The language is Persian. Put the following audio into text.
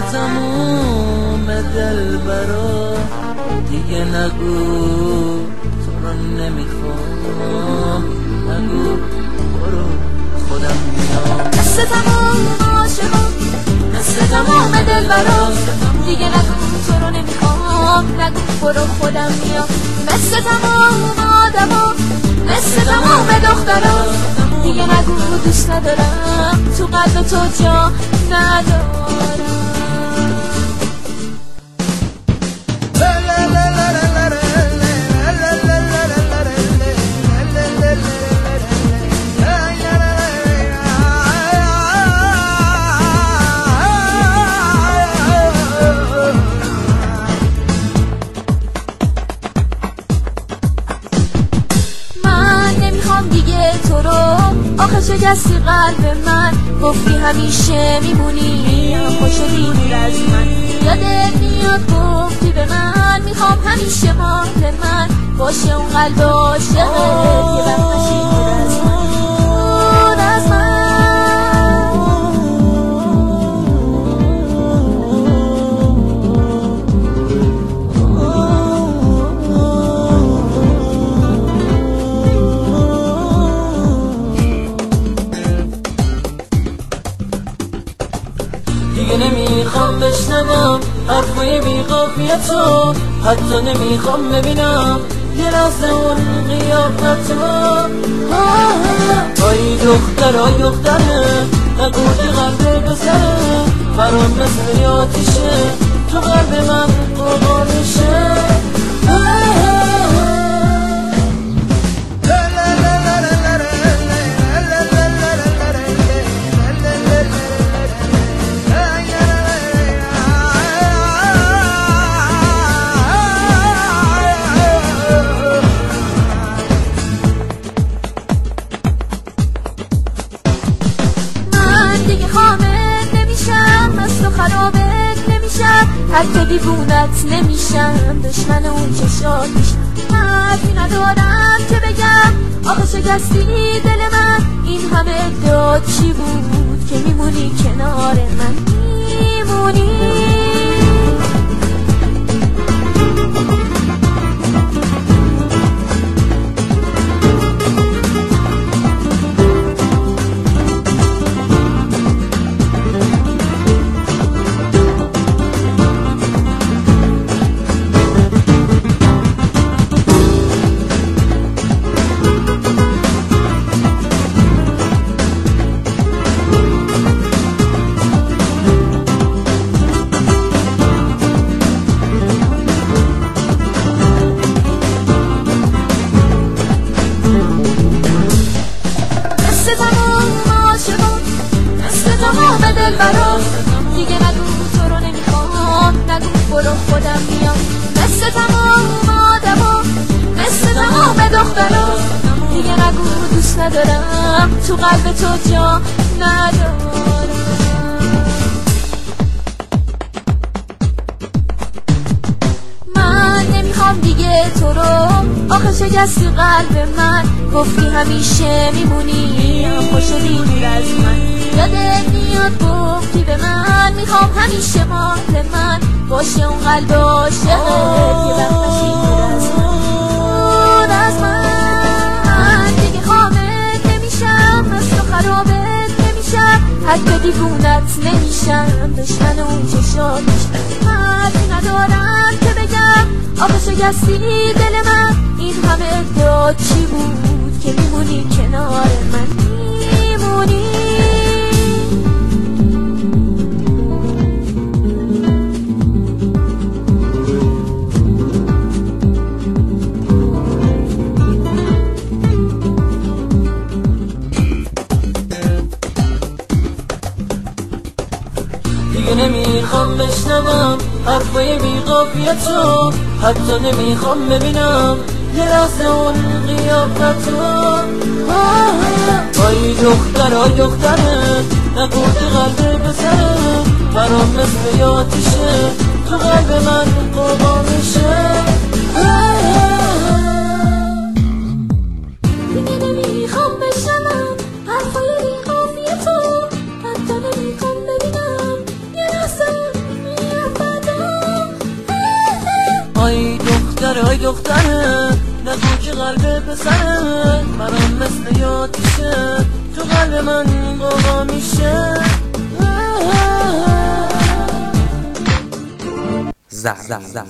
تموم دل برا. دیگه نگو تو رو نمی‌خوام. نگو برو خودم میام. مثل تمام عاشقا مثل تمام دل برا. دیگه نگو تو رو نمی‌خوام. نگو برو خودم میام. مثل تمام آدما مثل تمام دخترا دیگه نگو دوست ندارم. تو قلب تو جا ندارم. آخه شکستی قلب من. گفتی همیشه میمونی. خوش دور از من. یادت میاد گفتی به من. می‌خوام همیشه مال من. باشه اون قلب عاشقت یه نمی‌خوام بشنوم حرفای بی تو حتی نمی‌خوام ببینم. یه لحظه اون قیافتو آی دختر آی دختره نگو که قلب بزره برام مثل تو قلب خرابت نمیشم. حتی دیوونت نمیشم. دشمن اون چشات میشم. حرفی ندارم که بگم. آخه شکستی دل من. این همه ادعا چی بود که میمونی کنار من؟ میمونی؟ ندارم. تو قلب تو جا ندارم. من نمی‌خوام دیگه تو رو. آخه شکستی قلب من. گفتی همیشه میمونی. خوش دور از من. یادت میاد گفتی به من. می‌خوام همیشه مال من. باشه اون قلب عاشقت حتی دیوونت نمیشم دشمن اون چشات حرفی ندارم که بگم آخه شکستی دل من. این همه ادعا چی بود که میمونی؟ دیگه نمی‌خوام بشنوم. حرفای بی تو. حتی نمی‌خوام ببینم. یه لحظه اون قیافتو آی دختر آی دختره که قلب بزره برام مثل آتیشه. تو قلب من قربان میشه. دختره های دختره نگو که قلب پسره. برام مثل یادشه تو قلب من قوا میشه. زخ زخ زخ